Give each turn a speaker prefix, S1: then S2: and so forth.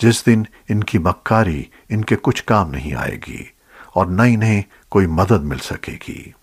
S1: जिस दिन इनकी मक्कारी इनके कुछ काम नहीं आएगी और न इन्हें कोई मदद मिल सकेगी।